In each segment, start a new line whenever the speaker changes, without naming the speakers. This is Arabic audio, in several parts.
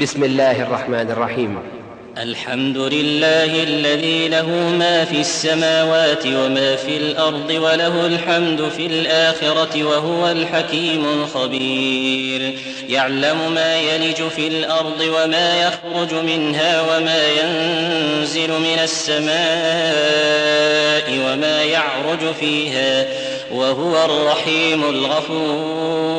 بسم الله الرحمن الرحيم.
الحمد لله الذي له ما في السماوات وما في الأرض وله الحمد في الآخرة وهو الحكيم الخبير. يعلم ما يلج في الأرض وما يخرج منها وما ينزل من السماء وما يعرج فيها وهو الرحيم الغفور.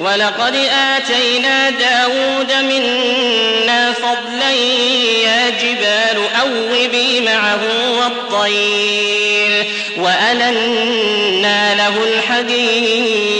ولقد آتينا داود منا فضلا يا جبال أوبي معه والطير وألنا له الحديد.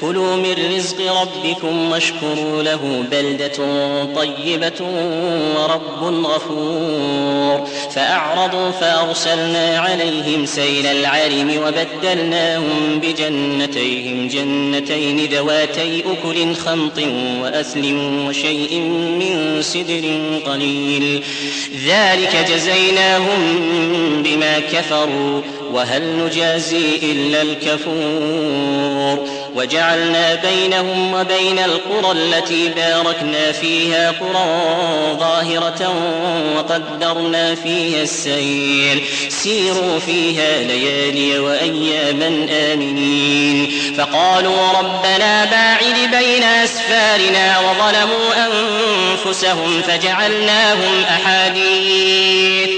كلوا من رزق ربكم واشكروا له بلدة طيبة ورب غفور. فأعرضوا فأرسلنا عليهم سيل العرم وبدلناهم بجنتيهم جنتين ذواتي أكل خمط وأثل وشيء من سدر قليل. ذلك جزيناهم بما كفروا. وهل نجازي إلا الكفور وجعلنا بينهم وبين القرى التي باركنا فيها قرى ظاهرة وقدرنا فيها السير سيروا فيها ليالي وأياما آمنين. فقالوا ربنا باعد بين أسفارنا وظلموا أنفسهم فجعلناهم أحاديث.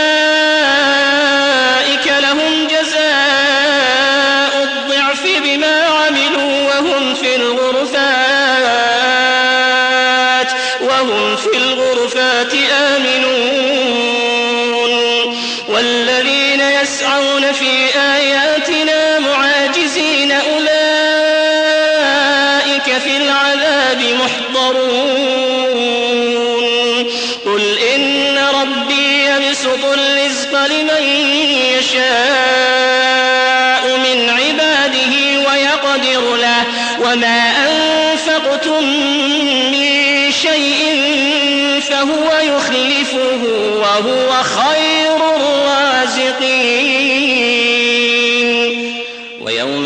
في العذاب محضرون. قل إن ربي يبسط الرزق لمن يشاء.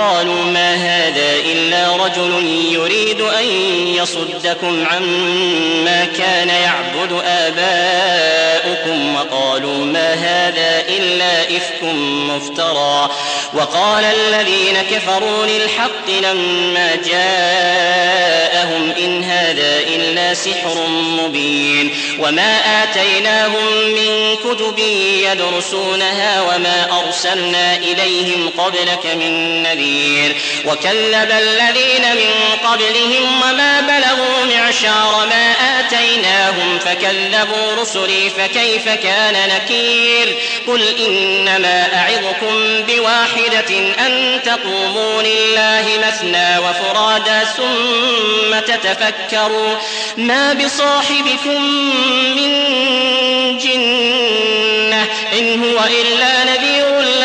قالوا ما هذا إلا رجل يريد أن يصدكم عما كان يعبد آباؤكم وقالوا ما هذا إلا إفك مفترى. وقال الذين كفروا للحق لما جاءهم إن هذا إلا سحر مبين. وما آتيناهم من كتب يدرسونها وما أرسلنا إليهم قبلك من نذير وكذب الذين من قبلهم وما بلغوا معشار ما آتيناهم فكذبوا رسلي فكيف كان نكير. قل إنما أعظكم بواحدة أن تقوموا لله مثنى وفرادا ثم تتفكروا. ما بصاحبكم من جنة إن هو إلا نذير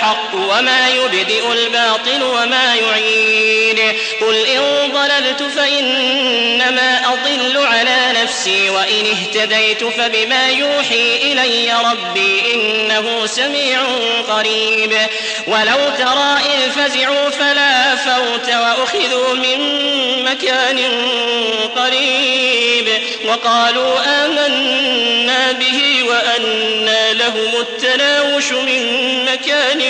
الحق وما يبدئ الباطل وما يعيد. قل إن ضللت فإنما أضل على نفسي وإن اهتديت فبما يوحي إلي ربي إنه سميع قريب. ولو ترى اذ فزعوا فلا فوت وأخذوا من مكان قريب. وقالوا آمنا به وانى لهم التناوش من مكان